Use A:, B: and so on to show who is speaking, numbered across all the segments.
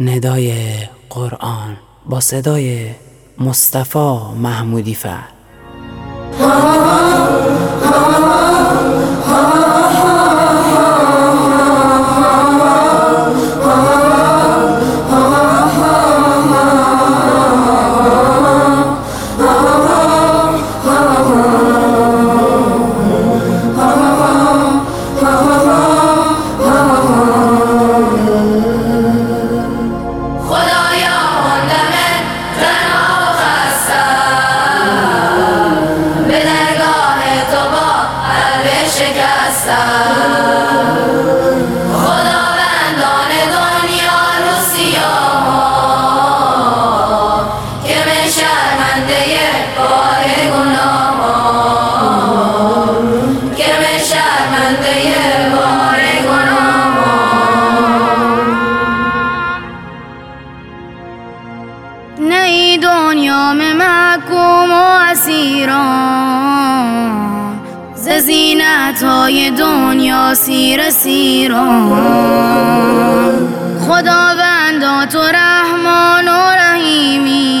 A: ندای قرآن با صدای مصطفی محمودی فر.
B: زینت های دنیا سیر سیران. خداوندا تو رحمان و رحیمی.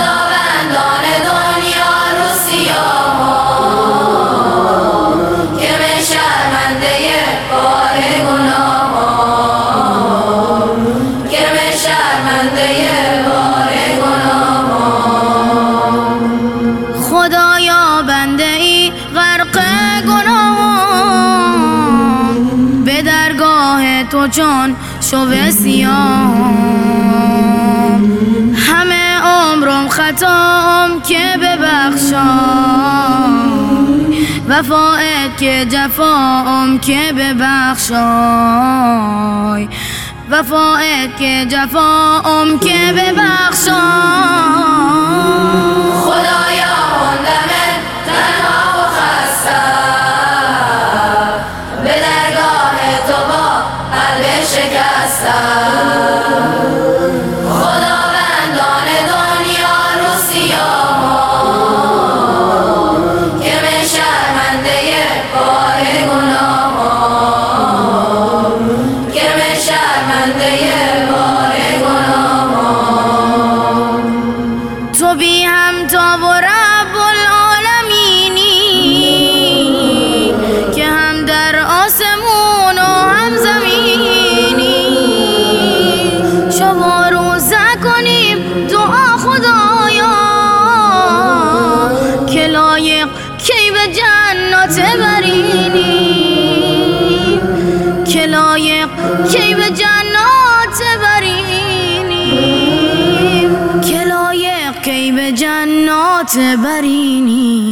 B: چون شو سیام همه عمرم خطام که ببخشای. وفایت که جفام که ببخشای. وفایت که جفام که ببخشای. تو کی به جنات برینی. کی به جنات برینی.